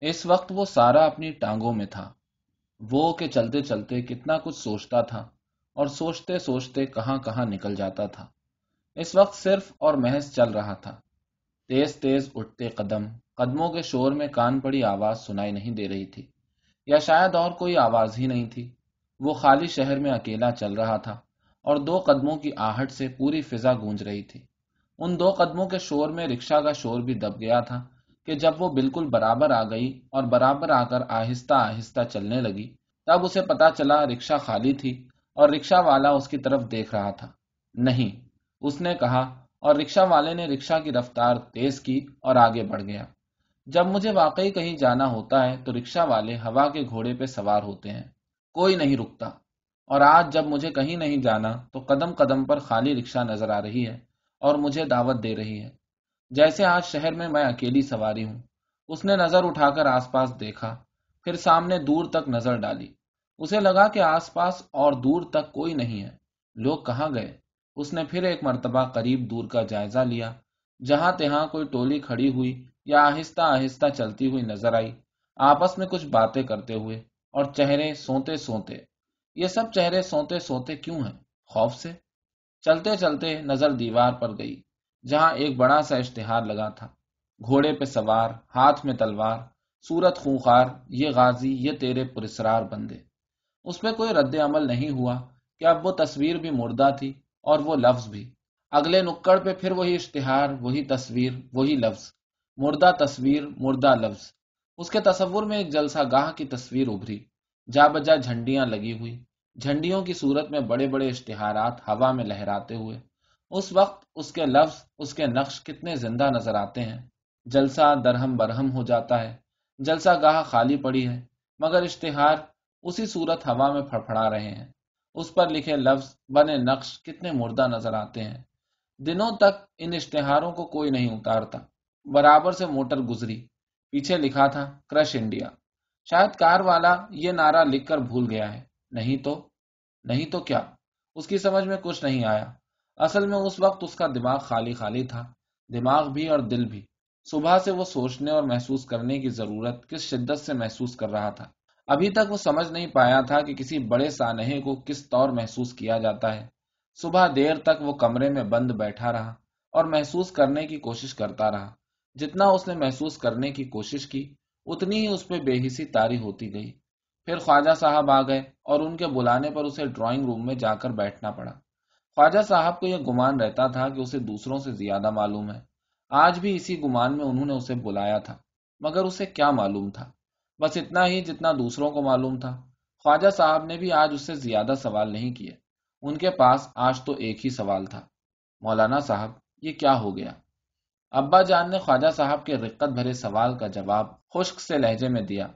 اس وقت وہ سارا اپنی ٹانگوں میں تھا۔ وہ کہ چلتے چلتے کتنا کچھ سوچتا تھا اور سوچتے سوچتے کہاں کہاں نکل جاتا تھا۔ اس وقت صرف اور محض چل رہا تھا۔ تیز تیز اٹھتے قدم، قدموں کے شور میں کان پڑی آواز سنائی نہیں دے رہی تھی۔ یا شاید اور کوئی آواز ہی نہیں تھی۔ وہ خالی شہر میں اکیلا چل رہا تھا اور دو قدموں کی آہٹ سے پوری فضا گونج رہی تھی۔ ان دو قدموں کے شور میں رکشا کا شور بھی دب گیا تھا۔ کہ جب وہ بالکل برابر آ گئی اور برابر آ کر آہستہ آہستہ چلنے لگی، تب اسے پتا چلا رکشا خالی تھی اور رکشا والا اس کی طرف دیکھ رہا تھا۔ نہیں، اس نے کہا، اور رکشا والے نے رکشا کی رفتار تیز کی اور آگے بڑھ گیا۔ جب مجھے واقعی کہیں جانا ہوتا ہے تو رکشا والے ہوا کے گھوڑے پہ سوار ہوتے ہیں۔ کوئی نہیں رکتا۔ اور آج جب مجھے کہیں نہیں جانا تو قدم قدم پر خالی رکشا نظر آ رہی ہے اور مجھے دعوت دے رہی ہے۔ جیسے آج شہر میں میں اکیلی سواری ہوں، اس نے نظر اٹھا کر آس پاس دیکھا، پھر سامنے دور تک نظر ڈالی۔ اسے لگا کہ آس پاس اور دور تک کوئی نہیں ہے۔ لوگ کہاں گئے؟ اس نے پھر ایک مرتبہ قریب دور کا جائزہ لیا، جہاں تہاں کوئی ٹولی کھڑی ہوئی یا آہستہ آہستہ چلتی ہوئی نظر آئی۔ آپس میں کچھ باتیں کرتے ہوئے اور چہرے سوتے سوتے یہ سب چہرے سوتے سوتے کیوں ہیں؟ خوف سے؟ چلتے چلتے نظر دیوار پر گئی۔ جہاں ایک بڑا سا اشتہار لگا تھا۔ گھوڑے پہ سوار، ہاتھ میں تلوار، سورت خونخار یہ غازی، یہ تیرے پرسرار بندے۔ اس پہ کوئی رد عمل نہیں ہوا کہ اب وہ تصویر بھی مردہ تھی اور وہ لفظ بھی۔ اگلے نکڑ پہ پھر وہی اشتہار، وہی تصویر، وہی لفظ۔ مردہ تصویر، مردہ لفظ۔ اس کے تصور میں ایک جلسہ گاہ کی تصویر ابھری۔ جا بجا جھنڈیاں لگی ہوئی۔ جھنڈیوں کی صورت میں بڑے بڑے اشتہارات ہوا میں لہراتے ہوئے۔ اس وقت اس کے لفظ، اس کے نقش کتنے زندہ نظر آتے ہیں۔ جلسہ درہم برہم ہو جاتا ہے۔ جلسہ گاہ خالی پڑی ہے، مگر اشتہار اسی صورت ہوا میں پھڑپڑا رہے ہیں۔ اس پر لکھے لفظ بنے نقش کتنے مردہ نظر آتے ہیں۔ دنوں تک ان اشتہاروں کو کوئی نہیں اتارتا۔ برابر سے موٹر گزری۔ پیچھے لکھا تھا، کرش انڈیا۔ شاید کار والا یہ نعرہ لکھ کر بھول گیا ہے۔ نہیں تو؟ نہیں تو کیا؟ اس کی سمجھ میں کچھ نہیں آیا۔ اصل میں اس وقت اس کا دماغ خالی خالی تھا، دماغ بھی اور دل بھی۔ صبح سے وہ سوچنے اور محسوس کرنے کی ضرورت کس شدت سے محسوس کر رہا تھا۔ ابھی تک وہ سمجھ نہیں پایا تھا کہ کسی بڑے سانحے کو کس طور محسوس کیا جاتا ہے۔ صبح دیر تک وہ کمرے میں بند بیٹھا رہا اور محسوس کرنے کی کوشش کرتا رہا۔ جتنا اس نے محسوس کرنے کی کوشش کی، اتنی ہی اس پہ بے حسی تاری ہوتی گئی۔ پھر خواجہ صاحب آ گئے اور ان کے بلانے پر اسے ڈرائنگ روم میں جا کر بیٹھنا پڑا۔ خواجہ صاحب کو یہ گمان رہتا تھا کہ اسے دوسروں سے زیادہ معلوم ہے۔ آج بھی اسی گمان میں انہوں نے اسے بلایا تھا، مگر اسے کیا معلوم تھا؟ بس اتنا ہی جتنا دوسروں کو معلوم تھا۔ خواجہ صاحب نے بھی آج اس سے زیادہ سوال نہیں کیے۔ ان کے پاس آج تو ایک ہی سوال تھا۔ مولانا صاحب، یہ کیا ہو گیا؟ ابا جان نے خواجہ صاحب کے رقت بھرے سوال کا جواب خشک سے لہجے میں دیا۔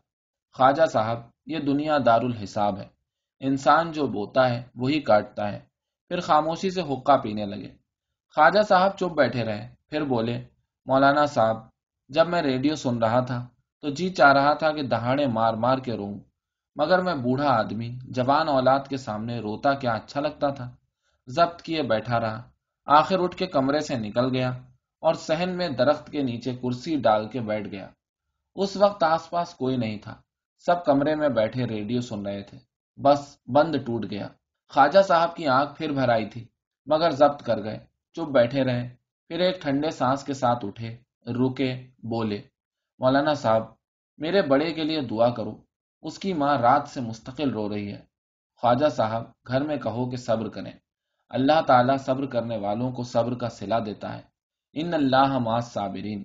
خواجہ صاحب، یہ دنیا دار الحساب ہے۔ انسان جو بوتا ہے، وہی کاٹتا ہے۔ پھر خاموشی سے حقہ پینے لگے۔ خواجہ صاحب چپ بیٹھے رہے۔ پھر بولے، مولانا صاحب، جب میں ریڈیو سن رہا تھا تو جی چاہ رہا تھا کہ دہاڑے مار مار کے رو مگر میں بوڑھا آدمی، جوان اولاد کے سامنے روتا کیا اچھا لگتا تھا۔ ضبط کیے بیٹھا رہا، آخر اٹھ کے کمرے سے نکل گیا اور سہن میں درخت کے نیچے کرسی ڈال کے بیٹھ گیا۔ اس وقت آس پاس کوئی نہیں تھا، سب کمرے میں بیٹھے ریڈیو سن رہے تھے۔ بس، بند ٹوٹ گیا۔ خواجہ صاحب کی آنکھ پھر بھر آئی تھی، مگر ضبط کر گئے، چپ بیٹھے رہے۔ پھر ایک ٹھنڈے سانس کے ساتھ اٹھے، رکے، بولے، مولانا صاحب، میرے بڑے کے لیے دعا کرو، اس کی ماں رات سے مستقل رو رہی ہے۔ خواجہ صاحب، گھر میں کہو کہ صبر کریں۔ اللہ تعالیٰ صبر کرنے والوں کو صبر کا سلا دیتا ہے۔ ان اللہ ماس صابرین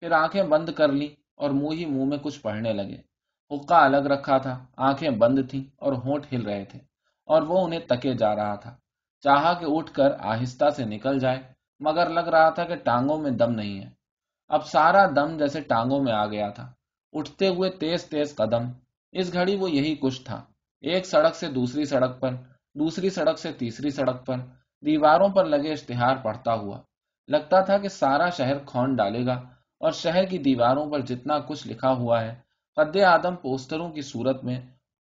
پھر آنکھیں بند کر لی اور منہ ہی منہ میں کچھ پڑھنے لگے۔ حقہ الگ رکھا تھا، آنکھیں بند تھیں اور ہونٹ ہل رہے تھے۔ اور وہ انہیں تکے جا رہا تھا۔ چاہا کہ اٹھ کر آہستہ سے نکل جائے، مگر لگ رہا تھا کہ ٹانگوں میں دم نہیں ہے۔ اب سارا دم جیسے ٹانگوں میں آ گیا تھا۔ اٹھتے ہوئے تیز تیز قدم۔ اس گھڑی وہ یہی کچھ تھا۔ ایک سڑک سے دوسری سڑک پر، دوسری سڑک سے تیسری سڑک پر، دیواروں پر لگے اشتہار پڑھتا ہوا۔ لگتا تھا کہ سارا شہر کھون ڈالے گا، اور شہر کی دیواروں پر جتنا کچھ لکھا ہوا ہے، قد آدم پوسٹروں کی صورت میں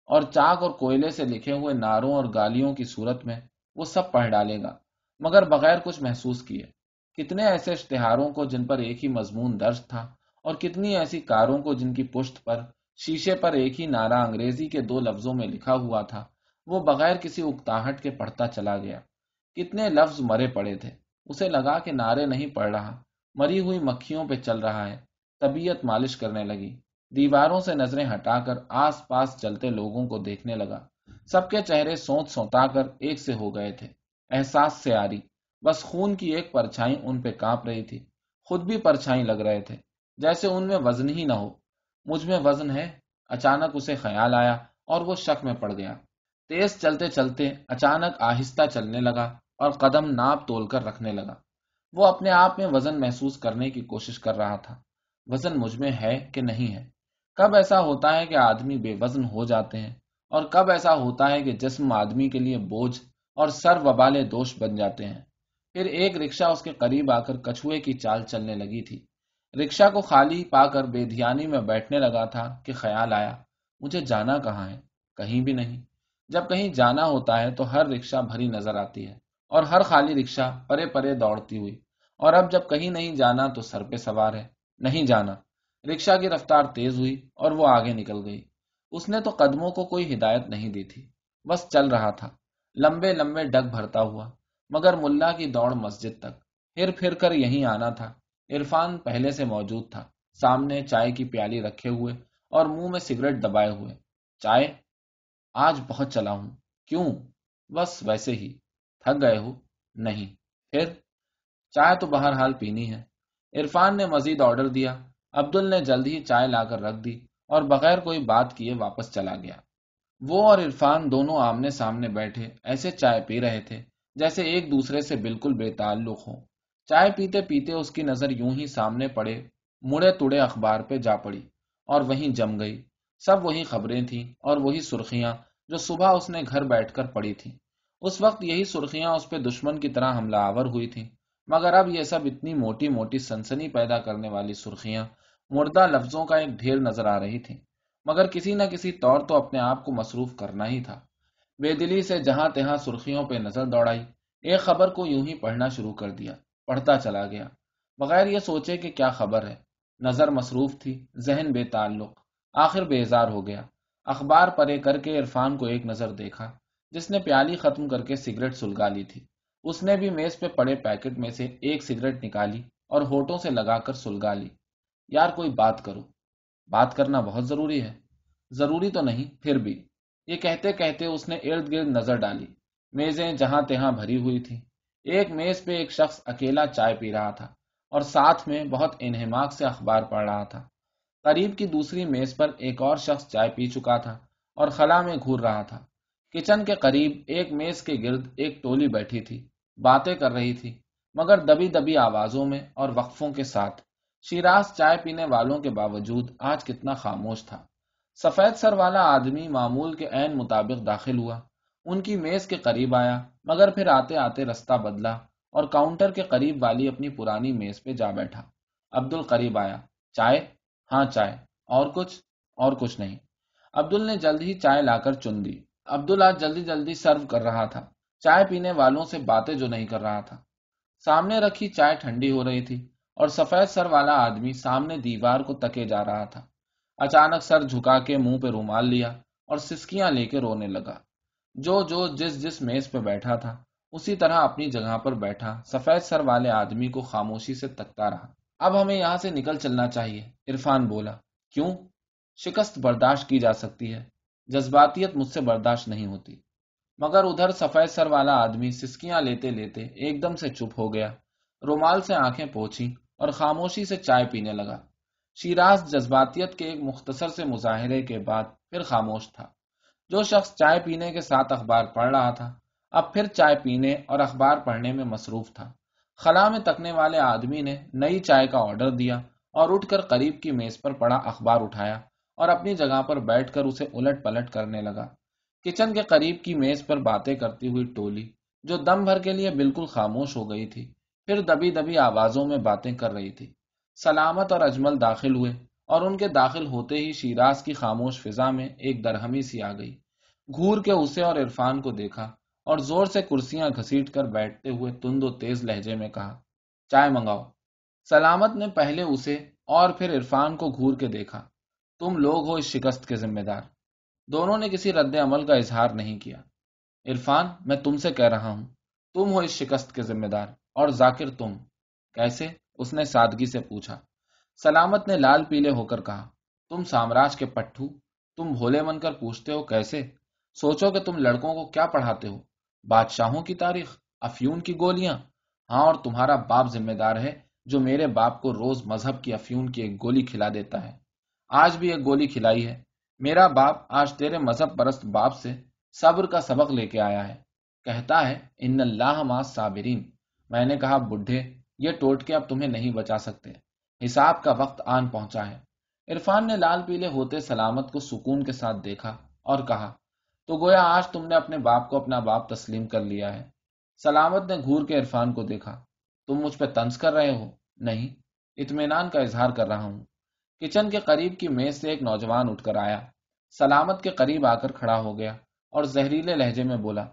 اور چاک اور کوئلے سے لکھے ہوئے ناروں اور گالیوں کی صورت میں وہ سب پڑھ ڈالے گا، مگر بغیر کچھ محسوس کیے۔ کتنے ایسے اشتہاروں کو جن پر ایک ہی مضمون درج تھا، اور کتنی ایسی کاروں کو جن کی پشت پر شیشے پر ایک ہی نعرہ انگریزی کے دو لفظوں میں لکھا ہوا تھا، وہ بغیر کسی اکتاہٹ کے پڑھتا چلا گیا۔ کتنے لفظ مرے پڑے تھے، اسے لگا کہ نعرے نہیں پڑھ رہا، مری ہوئی مکھیوں پہ چل رہا ہے، طبیعت مالش کرنے لگی۔ دیواروں سے نظریں ہٹا کر آس پاس چلتے لوگوں کو دیکھنے لگا۔ سب کے چہرے سوت سوتا کر ایک سے ہو گئے تھے۔ احساس سے آری۔ بس خون کی ایک پرچھائی ان پہ کانپ رہی تھی۔ خود بھی پرچھائی لگ رہے تھے۔ جیسے ان میں وزن ہی نہ ہو۔ مجھ میں وزن ہے۔ اچانک اسے خیال آیا اور وہ شک میں پڑ گیا۔ تیز چلتے چلتے اچانک آہستہ چلنے لگا اور قدم ناپ تول کر رکھنے لگا۔ وہ اپنے آپ میں وزن محسوس کرنے کی کوشش کر رہا تھا۔ وزن مجھ میں ہے کہ نہیں ہے؟ کب ایسا ہوتا ہے کہ آدمی بے وزن ہو جاتے ہیں اور کب ایسا ہوتا ہے کہ جسم آدمی کے لیے بوجھ اور سر وبالے دوش بن جاتے ہیں؟ پھر ایک رکشا اس کے قریب آ کر کچھوے کی چال چلنے لگی تھی۔ رکشا کو خالی پا کر بے دھیانی میں بیٹھنے لگا تھا کہ خیال آیا، مجھے جانا کہاں ہے؟ کہیں بھی نہیں۔ جب کہیں جانا ہوتا ہے تو ہر رکشا بھری نظر آتی ہے اور ہر خالی رکشا پرے پرے دوڑتی ہوئی۔ اور اب جب کہیں نہیں جانا تو سر پہ سوار ہے۔ نہیں جانا۔ رکشا کی رفتار تیز ہوئی اور وہ آگے نکل گئی۔ اس نے تو قدموں کو کوئی ہدایت نہیں دی تھی، بس چل رہا تھا۔ لمبے لمبے ڈگ بھرتا ہوا، مگر ملا کی دوڑ مسجد تک۔ پھر پھر کر یہیں آنا تھا۔ عرفان پہلے سے موجود تھا۔ سامنے چائے کی پیالی رکھے ہوئے اور منہ میں سگریٹ دبائے ہوئے۔ چائے، آج بہت چلا ہوں۔ کیوں؟ بس ویسے ہی۔ تھک گئے ہو؟ نہیں۔ پھر؟ چائے تو بہرحال پینی ہے۔ عرفان نے مزید آرڈر دیا۔ عبدل نے جلد ہی چائے لا کر رکھ دی اور بغیر کوئی بات کیے واپس چلا گیا۔ وہ اور عرفان دونوں آمنے سامنے بیٹھے، ایسے چائے پی رہے تھے جیسے ایک دوسرے سے بالکل بے تعلق ہو چائے پیتے پیتے اس کی نظر یوں ہی سامنے پڑے، مڑے تڑے اخبار پہ جا پڑی اور وہیں جم گئی۔ سب وہی خبریں تھیں اور وہی سرخیاں جو صبح اس نے گھر بیٹھ کر پڑی تھی اس وقت یہی سرخیاں اس پہ دشمن کی طرح حملہ آور ہوئی تھیں، مگر اب یہ سب اتنی موٹی موٹی سنسنی پیدا کرنے والی سرخیاں مردہ لفظوں کا ایک ڈھیر نظر آ رہی تھی، مگر کسی نہ کسی طور تو اپنے آپ کو مصروف کرنا ہی تھا۔ بے دلی سے جہاں تہاں سرخیوں پہ نظر دوڑائی، ایک خبر کو یوں ہی پڑھنا شروع کر دیا، پڑھتا چلا گیا۔ بغیر یہ سوچے کہ کیا خبر ہے، نظر مصروف تھی، ذہن بے تعلق، آخر بیزار ہو گیا۔ اخبار پرے کر کے عرفان کو ایک نظر دیکھا، جس نے پیالی ختم کر کے سگریٹ سلگا لی تھی۔ اس نے بھی میز پہ پڑے پیکٹ میں سے ایک سگریٹ نکالی اور ہوٹوں سے لگا کر سلگا لی۔ یار کوئی بات کرو۔ بات کرنا بہت ضروری ہے۔ ضروری تو نہیں، پھر بھی۔ یہ کہتے کہتے اس نے ارد گرد نظر ڈالی۔ میزیں جہاں تہاں بھری ہوئی تھی ایک میز پہ ایک شخص اکیلا چائے پی رہا تھا اور ساتھ میں بہت انہماک سے اخبار پڑھ رہا تھا۔ قریب کی دوسری میز پر ایک اور شخص چائے پی چکا تھا اور خلا میں گھور رہا تھا۔ کچن کے قریب ایک میز کے گرد ایک ٹولی بیٹھی تھی۔ باتیں کر رہی تھی، مگر دبی دبی آوازوں میں اور وقفوں کے ساتھ۔ شیراز چائے پینے والوں کے باوجود آج کتنا خاموش تھا۔ سفید سر والا آدمی معمول کے عین مطابق داخل ہوا۔ ان کی میز کے قریب آیا، مگر پھر آتے آتے رستہ بدلا اور کاؤنٹر کے قریب والی اپنی پرانی میز پہ جا بیٹھا۔ عبد القریب آیا، چائے؟ ہاں چائے۔ اور کچھ؟ اور کچھ نہیں۔ عبدل نے جلد ہی چائے لا کر چن دی۔ عبدال آج جلدی جلدی سرو کر رہا تھا۔ چائے پینے والوں سے باتیں جو نہیں کر رہا تھا۔ سامنے رکھی چائے ٹھنڈی ہو رہی تھی۔ اور سفید سر والا آدمی سامنے دیوار کو تکے جا رہا تھا۔ اچانک سر جھکا کے منہ پہ رومال لیا اور سسکیاں لے کے رونے لگا۔ جو جو جس جس میز پہ بیٹھا تھا، اسی طرح اپنی جگہ پر بیٹھا سفید سر والے آدمی کو خاموشی سے تکتا رہا۔ اب ہمیں یہاں سے نکل چلنا چاہیے، عرفان بولا۔ کیوں؟ شکست برداشت کی جا سکتی ہے۔ جذباتیت مجھ سے برداشت نہیں ہوتی۔ مگر ادھر سفید سر والا آدمی سسکیاں لیتے لیتے ایک دم سے چپ ہو گیا۔ رومال سے آنکھیں پوچھی اور خاموشی سے چائے پینے لگا۔ شیراز جذباتیت کے ایک مختصر سے مظاہرے کے بعد پھر خاموش تھا۔ جو شخص چائے پینے کے ساتھ اخبار پڑھ رہا تھا، اب پھر چائے پینے اور اخبار پڑھنے میں مصروف تھا۔ خلا میں تکنے والے آدمی نے نئی چائے کا آرڈر دیا اور اٹھ کر قریب کی میز پر پڑا اخبار اٹھایا اور اپنی جگہ پر بیٹھ کر اسے الٹ پلٹ کرنے لگا۔ کچن کے قریب کی میز پر باتیں کرتی ہوئی ٹولی، جو دم بھر کے لیے بالکل خاموش ہو گئی تھی۔ پھر دبی دبی آوازوں میں باتیں کر رہی تھی۔ سلامت اور اجمل داخل ہوئے اور ان کے داخل ہوتے ہی شیراز کی خاموش فضا میں ایک درہمی سی آ گئی۔ گور کے اسے اور عرفان کو دیکھا اور زور سے کرسیاں گھسیٹ کر بیٹھتے ہوئے تند و تیز لہجے میں کہا، چائے منگاؤ۔ سلامت نے پہلے اسے اور پھر عرفان کو گھور کے دیکھا۔ تم لوگ ہو اس شکست کے ذمہ دار۔ دونوں نے کسی رد عمل کا اظہار نہیں کیا۔ عرفان، میں تم سے کہہ رہا ہوں، تم ہو اس شکست کے ذمہ دار۔ اور ذاکر تم، کیسے؟ اس نے سادگی سے پوچھا۔ سلامت نے لال پیلے ہو کر کہا، تم سامراج کے پٹھو، تم بھولے من کر پوچھتے ہو کیسے؟ سوچو کہ تم لڑکوں کو کیا پڑھاتے ہو؟ بادشاہوں کی تاریخ، افیون کی گولیاں۔ ہاں اور تمہارا باپ ذمہ دار ہے جو میرے باپ کو روز مذہب کی افیون کی ایک گولی کھلا دیتا ہے۔ آج بھی ایک گولی کھلائی ہے۔ میرا باپ آج تیرے مذہب پرست باپ سے صبر کا سبق لے کے آیا ہے۔ کہتا ہے، ان اللہ ما صابرین میں نے کہا، بڈھے، یہ ٹوٹ کے اب تمہیں نہیں بچا سکتے۔ حساب کا وقت آن پہنچا ہے۔ عرفان نے لال پیلے ہوتے سلامت کو سکون کے ساتھ دیکھا اور کہا، تو گویا آج تم نے اپنے باپ کو اپنا باپ تسلیم کر لیا ہے۔ سلامت نے گھور کے عرفان کو دیکھا، تم مجھ پہ تنس کر رہے ہو؟ نہیں، اطمینان کا اظہار کر رہا ہوں۔ کچن کے قریب کی میز سے ایک نوجوان اٹھ کر آیا۔ سلامت کے قریب آ کر کھڑا ہو گیا اور زہریلے لہجے میں بولا،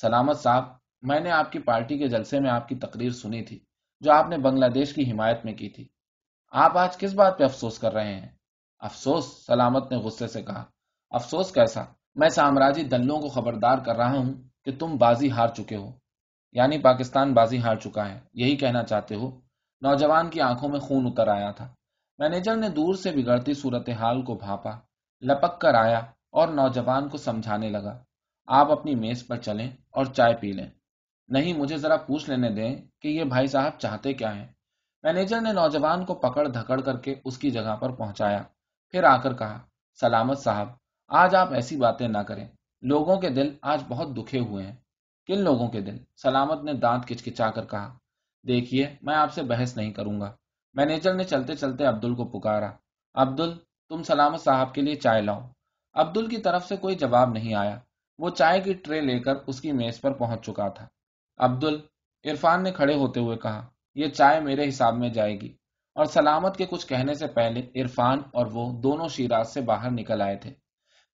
سلامت صاحب میں نے آپ کی پارٹی کے جلسے میں آپ کی تقریر سنی تھی، جو آپ نے بنگلہ دیش کی حمایت میں کی تھی۔ آپ آج کس بات پہ افسوس کر رہے ہیں؟ افسوس؟ سلامت نے غصے سے کہا۔ افسوس کیسا؟ میں سامراجی دلوں کو خبردار کر رہا ہوں کہ تم بازی ہار چکے ہو۔ یعنی پاکستان بازی ہار چکا ہے، یہی کہنا چاہتے ہو؟ نوجوان کی آنکھوں میں خون اتر آیا تھا۔ مینیجر نے دور سے بگڑتی صورتحال کو بھاپا، لپک کر آیا اور نوجوان کو سمجھانے لگا۔ آپ اپنی میز پر چلیں اور چائے پی لیں۔ نہیں، مجھے ذرا پوچھ لینے دیں کہ یہ بھائی صاحب چاہتے کیا ہیں؟ مینیجر نے نوجوان کو پکڑ دھکڑ کر کے اس کی جگہ پر پہنچایا، پھر آ کر کہا، سلامت صاحب، آج آپ ایسی باتیں نہ کریں۔ لوگوں کے دل آج بہت دکھے ہوئے ہیں۔ کن لوگوں کے دل؟ سلامت نے دانت کچکچا کر کہا، دیکھیے، میں آپ سے بحث نہیں کروں گا۔ مینیجر نے چلتے چلتے عبدل کو پکارا، عبدل، تم سلامت صاحب کے لیے چائے لاؤ۔ عبدل کی طرف سے کوئی جواب نہیں آیا، وہ چائے کی ٹرے لے کر اس کی میز پر پہنچ چکا تھا۔ عبدل عرفان نے کھڑے ہوتے ہوئے کہا، یہ چائے میرے حساب میں جائے گی۔ اور سلامت کے کچھ کہنے سے پہلے عرفان اور وہ دونوں شیراز سے باہر نکل آئے تھے۔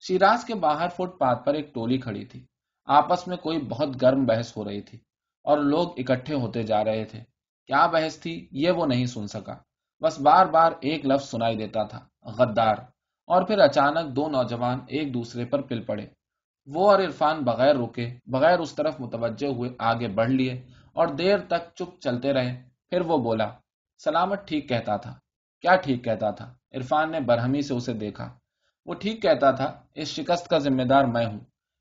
شیراز کے باہر فٹ پاتھ پر ایک ٹولی کھڑی تھی۔ آپس میں کوئی بہت گرم بحث ہو رہی تھی اور لوگ اکٹھے ہوتے جا رہے تھے۔ کیا بحث تھی یہ وہ نہیں سن سکا۔ بس بار بار ایک لفظ سنائی دیتا تھا، غدار۔ اور پھر اچانک دو نوجوان ایک دوسرے پر پل پڑے۔ وہ اور عرفان بغیر رکے، بغیر اس طرف متوجہ ہوئے آگے بڑھ لیے اور دیر تک چپ چلتے رہے۔ پھر وہ بولا، سلامت ٹھیک کہتا تھا۔ کیا ٹھیک کہتا تھا؟ عرفان نے برہمی سے اسے دیکھا۔ وہ ٹھیک کہتا تھا، اس شکست کا ذمہ دار میں ہوں۔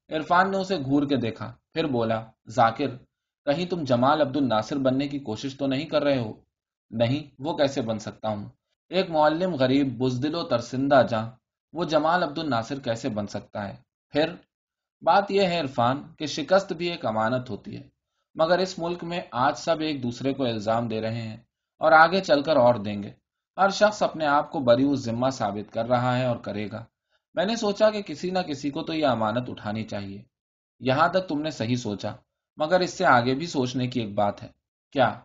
عرفان نے اسے گھور کے دیکھا، پھر بولا، ذاکر، کہیں تم جمال عبد الناصر بننے کی کوشش تو نہیں کر رہے ہو؟ نہیں، وہ کیسے بن سکتا ہوں؟ ایک معلم غریب، بزدل و ترسندہ جاں وہ جمال عبد الناصر کیسے بن سکتا ہے؟ پھر بات یہ ہے عرفان کہ شکست بھی ایک امانت ہوتی ہے، مگر اس ملک میں آج سب ایک دوسرے کو الزام دے رہے ہیں اور آگے چل کر اور دیں گے۔ ہر شخص اپنے آپ کو بری ذمہ ثابت کر رہا ہے اور کرے گا۔ میں نے سوچا کہ کسی نہ کسی کو تو یہ امانت اٹھانی چاہیے۔ یہاں تک تم نے صحیح سوچا، مگر اس سے آگے بھی سوچنے کی ایک بات ہے۔ کیا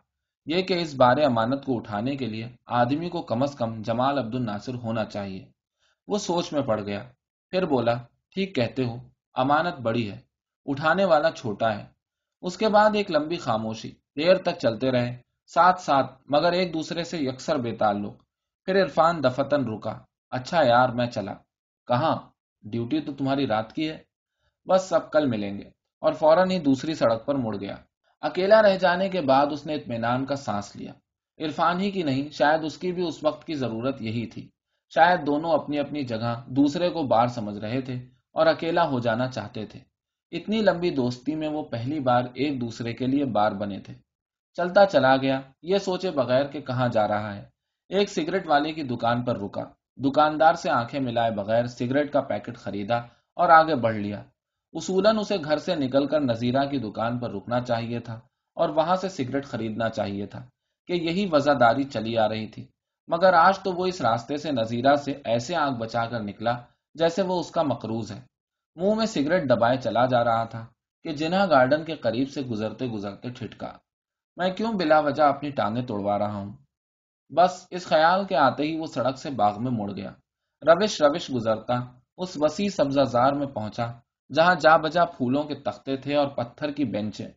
یہ کہ اس بارے امانت کو اٹھانے کے لیے آدمی کو کم از کم جمال عبد الناصر ہونا چاہیے؟ وہ سوچ میں پڑ گیا، پھر بولا، ٹھیک کہتے ہو۔ امانت بڑی ہے، اٹھانے والا چھوٹا ہے۔ اس کے بعد ایک لمبی خاموشی، دیر تک چلتے رہے، ساتھ ساتھ مگر ایک دوسرے سے یکسر بے تعلق۔ پھر عرفان دفتن رکا اچھا یار میں چلا۔ کہاں؟ ڈیوٹی تو تمہاری رات کی ہے۔ بس سب کل ملیں گے۔ اور فوراً ہی دوسری سڑک پر مڑ گیا۔ اکیلا رہ جانے کے بعد اس نے اطمینان کا سانس لیا۔ عرفان ہی کی نہیں، شاید اس کی بھی اس وقت کی ضرورت یہی تھی۔ شاید دونوں اپنی اپنی جگہ دوسرے کو بار سمجھ رہے تھے۔ اور اکیلا ہو جانا چاہتے تھے۔ اتنی لمبی دوستی میں وہ پہلی بار ایک دوسرے کے لیے بار بنے تھے۔ چلتا چلا گیا، یہ سوچے بغیر کہ کہاں جا رہا ہے۔ ایک سگریٹ والے کی دکان پر رکا۔ دکاندار سے آنکھیں ملائے بغیر سگریٹ کا پیکٹ خریدا اور آگے بڑھ لیا۔ اصولن اسے گھر سے نکل کر نذیرہ کی دکان پر رکنا چاہیے تھا اور وہاں سے سگریٹ خریدنا چاہیے تھا کہ یہی وزاداری چلی آ رہی تھی۔ مگر آج تو وہ اس راستے سے نذیرہ سے ایسے آنکھ بچا کر نکلا جیسے وہ اس کا مقروض ہے۔ منہ میں سگریٹ دبائے چلا جا رہا تھا کہ جنہا گارڈن کے قریب سے گزرتے گزرتے ٹھٹکا۔ میں کیوں بلا وجہ اپنی ٹانگیں توڑوا رہا ہوں؟ بس اس خیال کے آتے ہی وہ سڑک سے باغ میں مڑ گیا۔ روش روش گزرتا، اس وسیع سبزہ زار میں پہنچا، جہاں جا بجا پھولوں کے تختے تھے اور پتھر کی بینچیں۔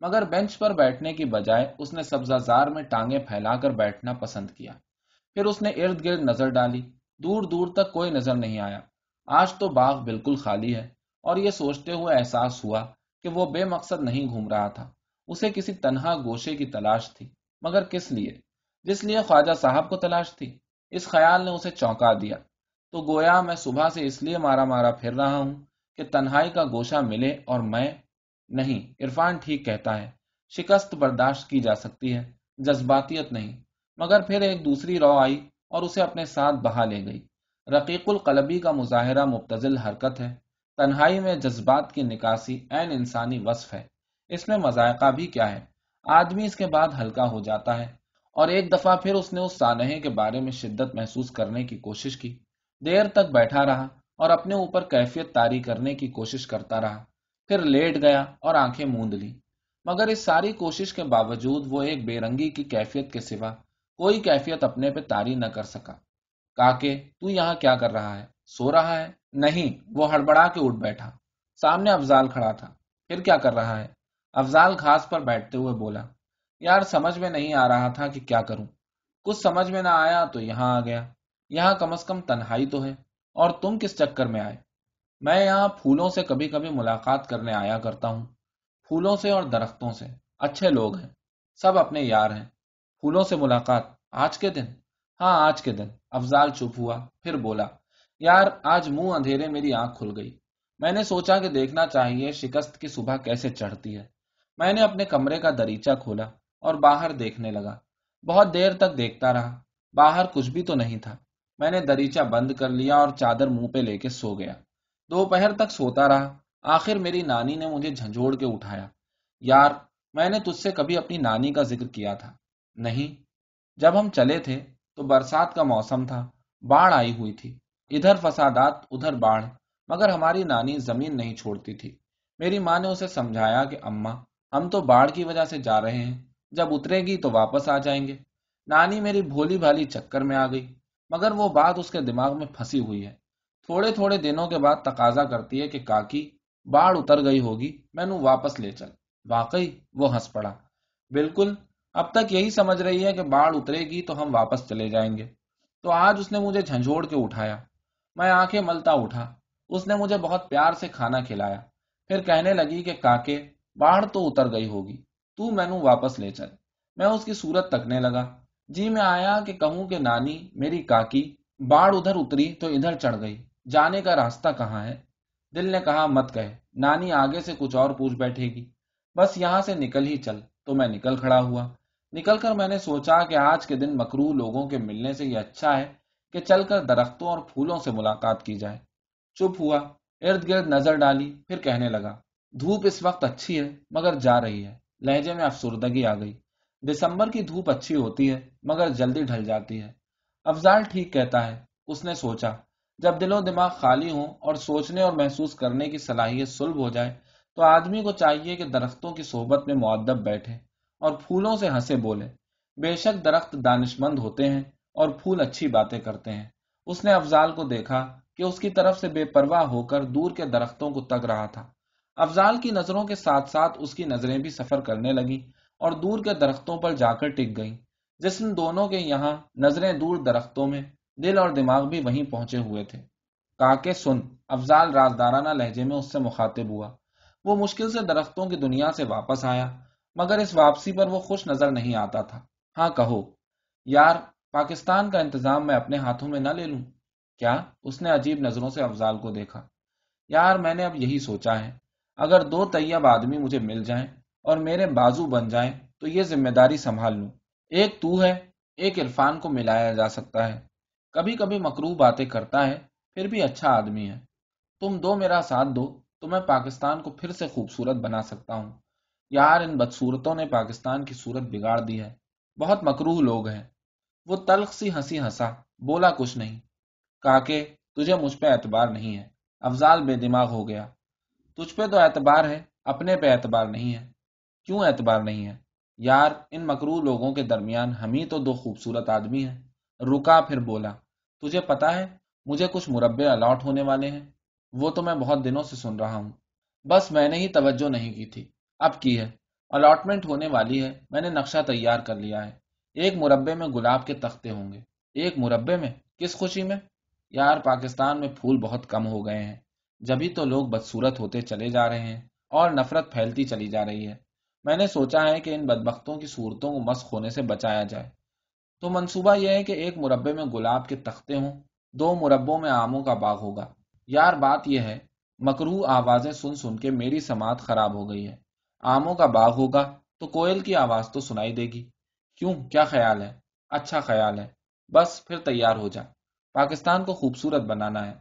مگر بینچ پر بیٹھنے کی بجائے اس نے سبزہ زار میں ٹانگیں پھیلا کر بیٹھنا پسند کیا۔ پھر اس نے ارد گرد نظر ڈالی۔ دور دور تک کوئی نظر نہیں آیا۔ آج تو باغ بالکل خالی ہے اور یہ سوچتے ہوئے احساس ہوا کہ وہ بے مقصد نہیں گھوم رہا تھا۔ اسے کسی تنہا گوشے کی تلاش تھی۔ مگر کس لیے؟ جس لیے خواجہ صاحب کو تلاش تھی۔ اس خیال نے اسے چونکا دیا۔ تو گویا میں صبح سے اس لیے مارا مارا پھر رہا ہوں کہ تنہائی کا گوشہ ملے اور میں نہیں۔ عرفان ٹھیک کہتا ہے۔ شکست برداشت کی جا سکتی ہے۔ جذباتیت نہیں۔ مگر پھر ایک دوسری رو آئی اور اسے اپنے ساتھ بہا لے گئی۔ رقیق القلبی کا مظاہرہ مبتزل حرکت ہے۔ تنہائی میں جذبات کی نکاسی این انسانی وصف ہے۔ اس میں مذائقہ بھی کیا ہے؟ آدمی اس کے بعد ہلکا ہو جاتا ہے اور ایک دفعہ پھر اس نے اس سانحے کے بارے میں شدت محسوس کرنے کی کوشش کی۔ دیر تک بیٹھا رہا اور اپنے اوپر کیفیت تاری کرنے کی کوشش کرتا رہا۔ پھر لیٹ گیا اور آنکھیں موند لی مگر اس ساری کوشش کے باوجود وہ ایک بے رنگی کی کیفیت کے سوا کوئی کیفیت اپنے پہ تاری نہ کر سکا۔ کاکے تو یہاں کیا کر رہا ہے؟ سو رہا ہے؟ نہیں، وہ ہڑبڑا کے اٹھ بیٹھا۔ سامنے افضال کھڑا تھا۔ پھر کیا کر رہا ہے؟ افضال گھاس پر بیٹھتے ہوئے بولا، یار سمجھ میں نہیں آ رہا تھا کہ کیا کروں۔ کچھ سمجھ میں نہ آیا تو یہاں آ گیا۔ یہاں کم از کم تنہائی تو ہے۔ اور تم کس چکر میں آئے؟ میں یہاں پھولوں سے کبھی کبھی ملاقات کرنے آیا کرتا ہوں۔ پھولوں سے اور درختوں سے۔ اچھے لوگ ہیں۔ سب اپنے یار ہیں۔ پھولوں سے ملاقات۔ آج کے دن؟ ہاں آج کے دن۔ افضال چپ ہوا، پھر بولا، یار، آج منہ اندھیرے میری آنکھ کھل گئی۔ میں نے سوچا کہ دیکھنا چاہیے شکست کی صبح کیسے چڑھتی ہے۔ میں نے اپنے کمرے کا دریچہ کھولا اور باہر دیکھنے لگا۔ بہت دیر تک دیکھتا رہا۔ باہر کچھ بھی تو نہیں تھا۔ میں نے دریچہ بند کر لیا اور چادر منہ پہ لے کے سو گیا۔ دوپہر تک سوتا رہا۔ آخر میری نانی نے مجھے جھنجھوڑ کے اٹھایا۔ یار، میں نے تجھ سے کبھی اپنی نانی کا ذکر کیا تھا؟ نہیں۔ جب ہم چلے تھے تو برسات کا موسم تھا، باڑھ آئی ہوئی تھی۔ ادھر فسادات، ادھر باڑھ، مگر ہماری نانی زمین نہیں چھوڑتی تھی۔ میری ماں نے اسے سمجھایا کہ اما ہم تو باڑھ کی وجہ سے جا رہے ہیں، جب اترے گی تو واپس آ جائیں گے۔ نانی میری بھولی بھالی چکر میں آ گئی، مگر وہ بات اس کے دماغ میں پھنسی ہوئی ہے۔ تھوڑے تھوڑے دنوں کے بعد تقاضا کرتی ہے کہ کاکی، باڑھ اتر گئی ہوگی، میں نو واپس لے چل۔ واقعی وہ ہنس پڑا۔ بالکل اب تک یہی سمجھ رہی ہے کہ باڑھ اترے گی تو ہم واپس چلے جائیں گے۔ تو آج اس نے مجھے جھنجھوڑ کے اٹھایا۔ میں آنکھیں ملتا اٹھا۔ اس نے مجھے بہت پیار سے کھانا کھلایا۔ پھر کہنے لگی کہ کاکے، باڑھ تو اتر گئی ہوگی۔ تو مینو واپس لے چل۔ میں اس کی صورت تکنے لگا۔ جی میں آیا کہ کہوں کہ نانی، میری کاکی، باڑھ ادھر اتری تو ادھر چڑھ گئی۔ جانے کا راستہ کہاں ہے؟ دل نے کہا، مت کہے۔ نانی آگے سے کچھ اور پوچھ بیٹھے گی۔ بس یہاں سے نکل ہی چل۔ تو میں نکل کھڑا ہوا۔ نکل کر میں نے سوچا کہ آج کے دن مکرو لوگوں کے ملنے سے یہ اچھا ہے کہ چل کر درختوں اور پھولوں سے ملاقات کی جائے۔ چپ ہوا، ارد گرد نظر ڈالی، پھر کہنے لگا، دھوپ اس وقت اچھی ہے، مگر جا رہی ہے۔ لہجے میں افسردگی آ گئی۔ دسمبر کی دھوپ اچھی ہوتی ہے، مگر جلدی ڈھل جاتی ہے۔ افضال ٹھیک کہتا ہے، اس نے سوچا، جب دل و دماغ خالی ہوں اور سوچنے اور محسوس کرنے کی صلاحیت سلب ہو جائے، تو آدمی کو چاہیے کہ درختوں کی صحبت میں معدب بیٹھے۔ اور پھولوں سے ہنسے بولے۔ بے شک درخت دانش مند ہوتے ہیں اور پھول اچھی باتیں کرتے ہیں۔ اس نے افضال کو دیکھا کہ اس کی طرف سے بے پرواہ ہو کر دور کے درختوں کو تک رہا تھا۔ افضال کی نظروں کے ساتھ ساتھ اس کی نظریں بھی سفر کرنے لگی اور دور کے درختوں پر جا کر ٹک گئیں۔ جسم دونوں کے یہاں نظریں دور درختوں میں دل اور دماغ بھی وہیں پہنچے ہوئے تھے۔ کاکے سن، افضال رازدارانہ لہجے میں اس سے مخاطب ہوا۔ وہ مشکل سے درختوں کی دنیا سے واپس آیا۔ مگر اس واپسی پر وہ خوش نظر نہیں آتا تھا۔ ہاں کہو۔ یار، پاکستان کا انتظام میں اپنے ہاتھوں میں نہ لے لوں۔ کیا؟ اس نے عجیب نظروں سے افضال کو دیکھا۔ یار، میں نے اب یہی سوچا ہے۔ اگر دو طیب آدمی مجھے مل جائیں اور میرے بازو بن جائیں، تو یہ ذمہ داری سنبھال لوں۔ ایک تو ہے، ایک عرفان کو ملایا جا سکتا ہے۔ کبھی کبھی مکرو باتیں کرتا ہے، پھر بھی اچھا آدمی ہے۔ تم دو میرا ساتھ دو، تو میں پاکستان کو پھر سے خوبصورت بنا سکتا ہوں۔ یار ان بدصورتوں نے پاکستان کی صورت بگاڑ دی ہے۔ بہت مکروح لوگ ہیں۔ وہ تلخ سی ہنسی ہنسا، بولا کچھ نہیں۔ کاکے، تجھے مجھ پہ اعتبار نہیں ہے۔ افضال بے دماغ ہو گیا۔ تجھ پہ تو اعتبار ہے، اپنے پہ اعتبار نہیں ہے۔ کیوں اعتبار نہیں ہے؟ یار، ان مکرو لوگوں کے درمیان ہم ہی تو دو خوبصورت آدمی ہیں۔ رکا پھر بولا، تجھے پتا ہے، مجھے کچھ مربع الاٹ ہونے والے ہیں۔ وہ تو میں بہت دنوں سے سن رہا ہوں۔ بس میں نے ہی توجہ نہیں کی تھی۔ اب کی ہے۔ الاٹمنٹ ہونے والی ہے۔ میں نے نقشہ تیار کر لیا ہے۔ ایک مربع میں گلاب کے تختے ہوں گے۔ ایک مربے میں؟ کس خوشی میں؟ یار، پاکستان میں پھول بہت کم ہو گئے ہیں۔ جبھی تو لوگ بدسورت ہوتے چلے جا رہے ہیں اور نفرت پھیلتی چلی جا رہی ہے۔ میں نے سوچا ہے کہ ان بدبختوں کی صورتوں کو مسخ ہونے سے بچایا جائے۔ تو منصوبہ یہ ہے کہ ایک مربے میں گلاب کے تختے ہوں۔ دو مربوں میں آموں کا باغ ہوگا۔ یار، بات یہ ہے مکرو آوازیں سن سن کے میری سماعت خراب ہو گئی ہے۔ آموں کا باغ ہوگا تو کوئل کی آواز تو سنائی دے گی۔ کیوں؟ کیا خیال ہے؟ اچھا خیال ہے۔ بس پھر تیار ہو جا۔ پاکستان کو خوبصورت بنانا ہے۔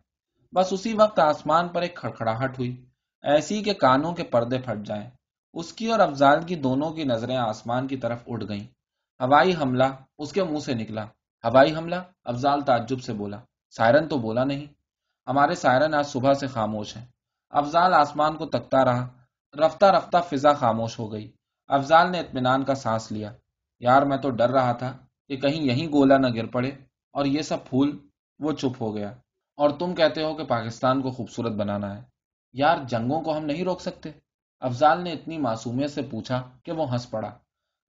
بس اسی وقت آسمان پر ایک کھڑکھڑاہٹ ہوئی۔ ایسی کہ کانوں کے پردے پھٹ جائیں۔ اس کی اور افضال کی دونوں کی نظریں آسمان کی طرف اٹھ گئیں۔ ہوائی حملہ اس کے منہ سے نکلا۔ ہوائی حملہ؟ افضال تعجب سے بولا۔ سائرن تو بولا نہیں۔ ہمارے سائرن آج صبح سے خاموش ہیں۔ افضال آسمان کو تکتا رہا۔ رفتہ رفتہ فضا خاموش ہو گئی۔ افضال نے اطمینان کا سانس لیا۔ یار، میں تو ڈر رہا تھا کہ کہیں یہیں گولا نہ گر پڑے اور یہ سب پھول وہ چپ ہو گیا۔ اور تم کہتے ہو کہ پاکستان کو خوبصورت بنانا ہے۔ یار، جنگوں کو ہم نہیں روک سکتے۔ افضال نے اتنی معصومیت سے پوچھا کہ وہ ہنس پڑا۔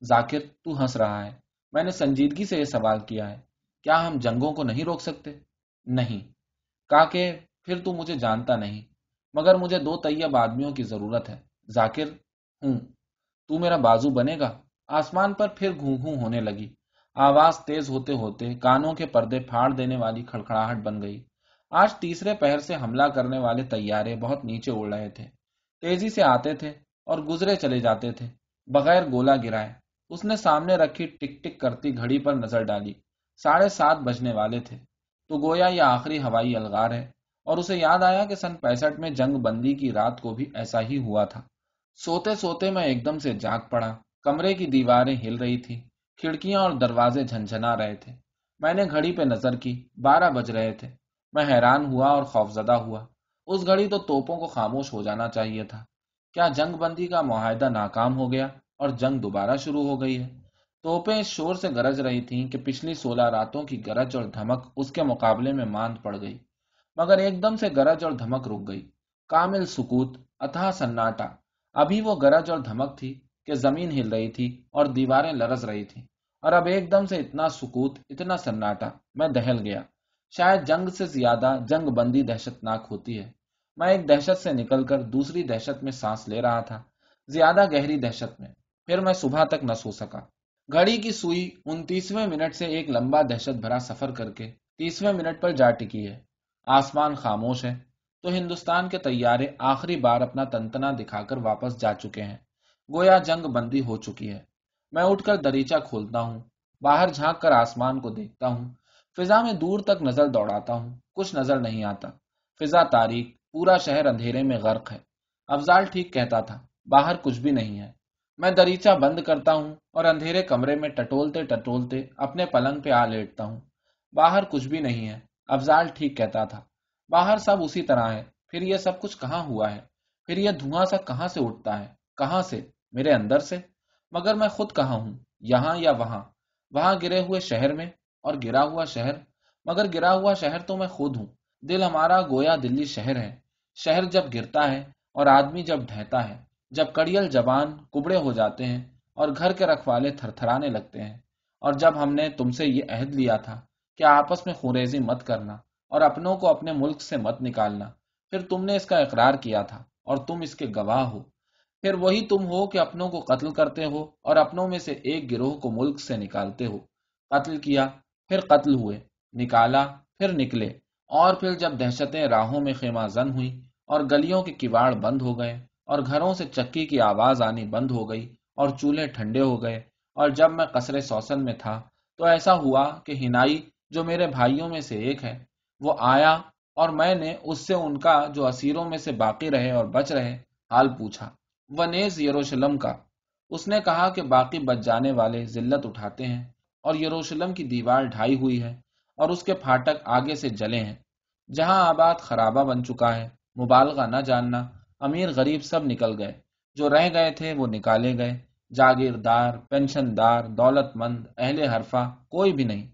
ذاکر، تو ہنس رہا ہے۔ میں نے سنجیدگی سے یہ سوال کیا ہے۔ کیا ہم جنگوں کو نہیں روک سکتے؟ نہیں۔ کہا کہ پھر تو مجھے جانتا نہیں، مگر مجھے دو طیب آدمیوں کی ضرورت ہے۔ ذاکر، ہوں۔ تو میرا بازو بنے گا۔ آسمان پر پھر گھوں گھوں ہونے لگی۔ آواز تیز ہوتے ہوتے کانوں کے پردے پھاڑ دینے والی کھڑکھڑاہٹ بن گئی۔ آج تیسرے پہر سے حملہ کرنے والے تیارے بہت نیچے اڑ رہے تھے۔ تیزی سے آتے تھے اور گزرے چلے جاتے تھے۔ بغیر گولا گرائے۔ اس نے سامنے رکھی ٹک ٹک کرتی گھڑی پر نظر ڈالی۔ ساڑھے سات بجنے والے تھے۔ تو گویا یہ آخری ہوائی الغار ہے۔ اور اسے یاد آیا کہ سن پینسٹھ میں جنگ بندی کی رات کو بھی ایسا ہی ہوا تھا۔ سوتے سوتے میں ایک دم سے جاگ پڑا۔ کمرے کی دیواریں ہل رہی تھی کھڑکیاں اور دروازے جھنجھنا رہے تھے۔ میں نے گھڑی پہ نظر کی۔ بارہ بج رہے تھے۔ میں حیران ہوا اور خوفزدہ ہوا۔ اس گھڑی تو توپوں کو خاموش ہو جانا چاہیے تھا۔ کیا جنگ بندی کا معاہدہ ناکام ہو گیا اور جنگ دوبارہ شروع ہو گئی ہے؟ توپیں اس شور سے گرج رہی تھیں کہ پچھلی سولہ راتوں کی گرج اور دھمک اس کے مقابلے میں ماند پڑ گئی۔ مگر ایک دم سے گرج اور دھمک رک گئی۔ کامل سکوت اتھا سناٹا۔ ابھی وہ گرج اور دھمک تھی کہ زمین ہل رہی تھی اور دیواریں لرز رہی تھی اور اب ایک دم سے اتنا سکوت، اتنا سناٹا، میں دہل گیا۔ شاید جنگ سے زیادہ جنگ بندی دہشت ناک ہوتی ہے۔ میں ایک دہشت سے نکل کر دوسری دہشت میں سانس لے رہا تھا، زیادہ گہری دہشت میں۔ پھر میں صبح تک نہ سو سکا۔ گھڑی کی سوئی انتیسویں منٹ سے ایک لمبا دہشت بھرا سفر کر کے تیسویں منٹ پر جا ٹکی ہے۔ آسمان خاموش ہے۔ تو ہندوستان کے طیارے آخری بار اپنا تنتنا دکھا کر واپس جا چکے ہیں۔ گویا جنگ بندی ہو چکی ہے۔ میں اٹھ کر دریچہ کھولتا ہوں، باہر جھانک کر آسمان کو دیکھتا ہوں۔ فضا میں دور تک نظر دوڑاتا ہوں، کچھ نظر نہیں آتا۔ فضا تاریخ پورا شہر اندھیرے میں غرق ہے۔ افضال ٹھیک کہتا تھا، باہر کچھ بھی نہیں ہے۔ میں دریچہ بند کرتا ہوں اور اندھیرے کمرے میں ٹٹولتے ٹٹولتے اپنے پلنگ پہ آ لیٹتا ہوں۔ باہر کچھ بھی نہیں ہے، افضال ٹھیک کہتا تھا۔ باہر سب اسی طرح ہے پھر یہ سب کچھ کہاں ہوا ہے؟ پھر یہ دھواں سا کہاں سے اٹھتا ہے؟ کہاں سے؟ میرے اندر سے؟ مگر میں خود کہاں ہوں؟ یہاں یا وہاں؟ وہاں گرے ہوئے شہر میں اور گرا ہوا شہر؟ مگر گرا ہوا شہر تو میں خود ہوں۔ دل ہمارا گویا دلی شہر ہے۔ شہر جب گرتا ہے اور آدمی جب ڈھہتا ہے، جب کڑیل جبان کبڑے ہو جاتے ہیں اور گھر کے رکھوالے تھر تھرانے لگتے ہیں۔ اور جب ہم نے تم سے یہ عہد لیا تھا کہ آپس میں خوریزی مت کرنا اور اپنوں کو اپنے ملک سے مت نکالنا۔ پھر تم نے اس کا اقرار کیا تھا اور تم اس کے گواہ ہو۔ پھر وہی تم ہو کہ اپنوں کو قتل کرتے ہو اور اپنوں میں سے ایک گروہ کو ملک سے نکالتے ہو۔ قتل کیا، پھر قتل ہوئے، نکالا، پھر نکلے۔ اور پھر جب دہشتیں راہوں میں خیمہ زن ہوئی اور گلیوں کے کواڑ بند ہو گئے اور گھروں سے چکی کی آواز آنی بند ہو گئی اور چولہے ٹھنڈے ہو گئے اور جب میں قصر سوسن میں تھا تو ایسا ہوا کہ ہنائی جو میرے بھائیوں میں سے ایک ہے وہ آیا اور میں نے اس سے ان کا جو اسیروں میں سے باقی رہے اور بچ رہے حال پوچھا۔ وہ نیز یروشلم کا۔ اس نے کہا کہ باقی بچ جانے والے ذلت اٹھاتے ہیں اور یروشلم کی دیوار ڈھائی ہوئی ہے اور اس کے پھاٹک آگے سے جلے ہیں۔ جہاں آباد خرابہ بن چکا ہے، مبالغہ نہ جاننا، امیر غریب سب نکل گئے۔ جو رہ گئے تھے وہ نکالے گئے۔ جاگیردار پینشن دار دولت مند اہل حرفہ، کوئی بھی نہیں۔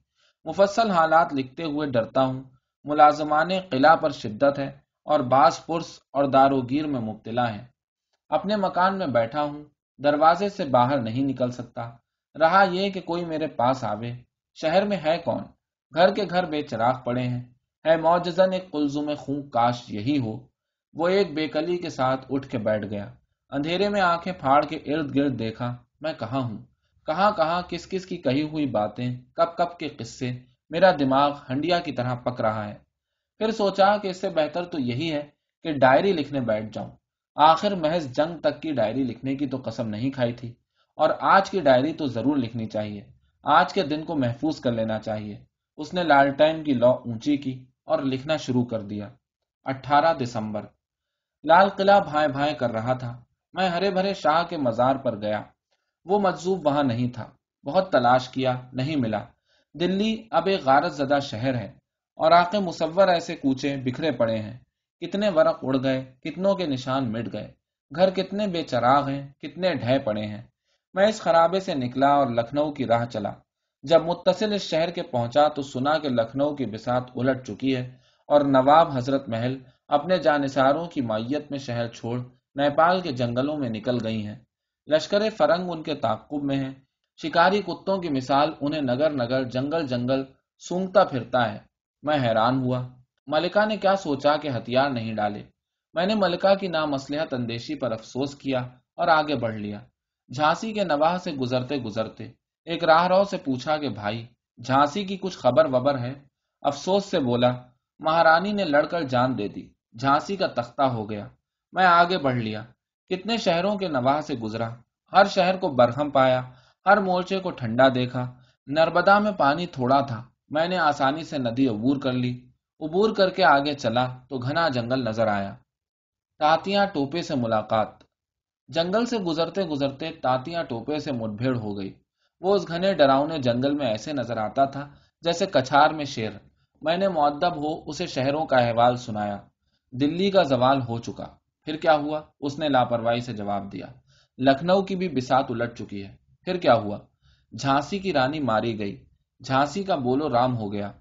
مفصل حالات لکھتے ہوئے ڈرتا ہوں۔ ملازمان قلعہ پر شدت ہے اور بعض پرس اور داروگیر میں مبتلا ہے اپنے مکان میں بیٹھا ہوں، دروازے سے باہر نہیں نکل سکتا۔ رہا یہ کہ کوئی میرے پاس آوے۔ شہر میں ہے کون؟ گھر کے گھر بے چراغ پڑے ہیں۔ ہے معجزن ایک کلزم خون کاش یہی ہو۔ وہ ایک بیکلی کے ساتھ اٹھ کے بیٹھ گیا۔ اندھیرے میں آنکھیں پھاڑ کے ارد گرد دیکھا، میں کہاں ہوں؟ کہاں کہاں، کس کس کی کہی ہوئی باتیں، کب کب کے قصے؟ میرا دماغ ہنڈیا کی طرح پک رہا ہے۔ پھر سوچا کہ اس سے بہتر تو یہی ہے کہ ڈائری لکھنے بیٹھ جاؤں۔ آخر محض جنگ تک کی ڈائری لکھنے کی تو قسم نہیں کھائی تھی۔ اور آج کی ڈائری تو ضرور لکھنی چاہیے۔ آج کے دن کو محفوظ کر لینا چاہیے۔ اس نے لالٹین کی لو اونچی کی اور لکھنا شروع کر دیا۔ اٹھارہ دسمبر۔ لال قلعہ بھائیں بھائیں کر رہا تھا۔ میں ہرے بھرے شاہ کے مزار پر گیا۔ وہ مجزوب وہاں نہیں تھا۔ بہت تلاش کیا، نہیں ملا۔ دلی اب ایک غارت زدہ شہر ہے اور آنکھیں مصور ایسے کوچے بکھرے پڑے ہیں۔ کتنے ورق اڑ گئے، کتنوں کے نشان مٹ گئے۔ گھر کتنے بے چراغ ہیں، کتنے ڈھے پڑے ہیں۔ میں اس خرابے سے نکلا اور لکھنؤ کی راہ چلا۔ جب متصل اس شہر کے پہنچا تو سنا کہ لکھنؤ کی بسات الٹ چکی ہے اور نواب حضرت محل اپنے جانساروں کی مائیت میں شہر چھوڑ نیپال کے جنگلوں میں نکل گئی ہیں۔ لشکر فرنگ ان کے تعقب میں ہے شکاری کتوں کی مثال انہیں نگر نگر، جنگل جنگل سونگتا پھرتا ہے۔ میں حیران ہوا۔ ملکہ نے کیا سوچا کہ ہتھیار نہیں ڈالے۔ میں نے ملکہ کی نامسلحت اندیشی پر افسوس کیا اور آگے بڑھ لیا۔ جھانسی کے نواح سے گزرتے گزرتے ایک راہ رو سے پوچھا کہ بھائی، جھانسی کی کچھ خبر وبر ہے؟ افسوس سے بولا، مہارانی نے لڑ کر جان دے دی۔ جھانسی کا تختہ ہو گیا۔ میں آگے بڑھ لیا۔ کتنے شہروں کے نواح سے گزرا۔ ہر شہر کو برہم پایا۔ ہر مورچے کو ٹھنڈا دیکھا۔ نرمدا میں پانی تھوڑا تھا۔ میں نے آسانی سے ندی عبور کر لی۔ عبور کر کے آگے چلا تو گھنا جنگل نظر آیا۔ تاتیاں ٹوپے سے ملاقات۔ جنگل سے گزرتے گزرتے تاتیاں ٹوپے سے مٹ بھیڑ ہو گئی۔ وہ اس گھنے ڈراؤنے جنگل میں ایسے نظر آتا تھا جیسے کچھار میں شیر۔ میں نے معدب ہو اسے شہروں کا احوال سنایا۔ دلی کا زوال ہو چکا۔ پھر کیا ہوا؟ اس نے لاپرواہی سے جواب دیا۔ لکھنؤ کی بھی بسات الٹ چکی ہے۔ پھر کیا ہوا؟ جھانسی کی رانی ماری گئی۔ جھانسی کا بولو رام ہو گیا۔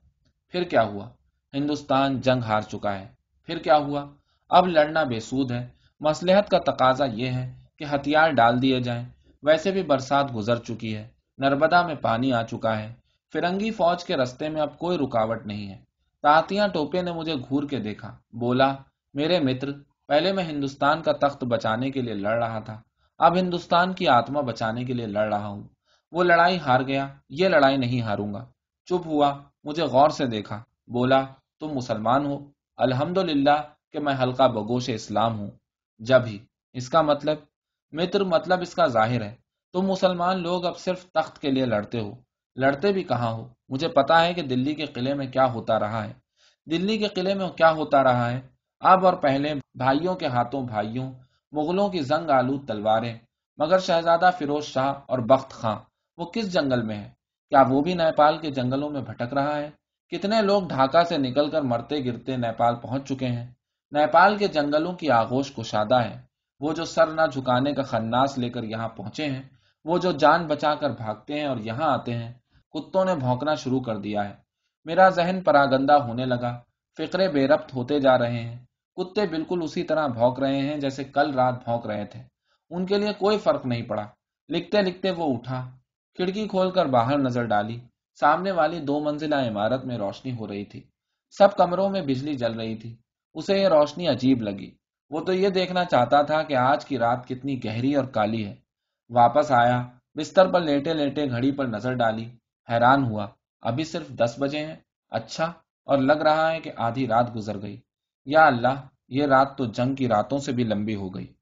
پھر کیا ہوا؟ ہندوستان جنگ ہار چکا ہے۔ پھر کیا ہوا؟ اب لڑنا بے سود ہے۔ مسلحت کا تقاضا یہ ہے کہ ہتھیار ڈال دیے جائیں۔ ویسے بھی برسات گزر چکی ہے۔ نرمدا میں پانی آ چکا ہے۔ فرنگی فوج کے رستے میں اب کوئی رکاوٹ نہیں ہے۔ تاتیاں ٹوپے نے مجھے گھور کے دیکھا۔ بولا، میرے متر، پہلے میں ہندوستان کا تخت بچانے کے لیے لڑ رہا تھا۔ اب ہندوستان کی آتما بچانے کے لیے لڑ رہا ہوں۔ وہ لڑائی ہار گیا، یہ لڑائی نہیں ہاروں گا۔ چپ ہوا، مجھے غور سے دیکھا، بولا، تم مسلمان ہو۔ الحمد کہ میں ہلکا بگوش اسلام ہوں۔ جب ہی۔ اس کا مطلب؟ متر مطلب اس کا ظاہر ہے۔ تم مسلمان لوگ اب صرف تخت کے لیے لڑتے ہو۔ لڑتے بھی کہاں ہو؟ مجھے پتا ہے کہ دلی کے قلعے میں کیا ہوتا رہا ہے۔ دلی کے قلعے میں کیا ہوتا رہا ہے؟ اب اور پہلے بھائیوں کے ہاتھوں بھائیوں مغلوں کی زنگ آلو تلواریں، مگر شہزادہ فیروز شاہ اور بخت خاں، وہ کس جنگل میں ہے کیا وہ بھی نیپال کے جنگلوں میں بھٹک رہا ہے؟ کتنے لوگ ڈھاکہ سے نکل کر مرتے گرتے نیپال پہنچ چکے ہیں؟ نیپال کے جنگلوں کی آغوش کشادہ ہے وہ جو سر نہ جھکانے کا خناس لے کر یہاں پہنچے ہیں، وہ جو جان بچا کر بھاگتے ہیں اور یہاں آتے ہیں، کتوں نے بھونکنا شروع کر دیا ہے۔ میرا ذہن پراگندہ ہونے لگا۔ فکرے بے ربط ہوتے جا رہے ہیں۔ کتے بالکل اسی طرح بھونک رہے ہیں جیسے کل رات بھونک رہے تھے۔ ان کے لیے کوئی فرق نہیں پڑا۔ لکھتے لکھتے وہ اٹھا۔ کھڑکی کھول کر باہر نظر ڈالی۔ سامنے والی دو منزلہ عمارت میں روشنی ہو رہی تھی۔ سب کمروں میں بجلی جل رہی تھی۔ اسے یہ روشنی عجیب لگی۔ وہ تو یہ دیکھنا چاہتا تھا کہ آج کی رات کتنی گہری اور کالی ہے۔ واپس آیا۔ بستر پر لیٹے لیٹے گھڑی پر نظر ڈالی۔ حیران ہوا۔ ابھی صرف دس بجے ہیں۔ اچھا۔ اور لگ رہا ہے کہ آدھی رات گزر گئی۔ یا اللہ یہ رات تو جنگ کی راتوں سے بھی لمبی ہو گئی۔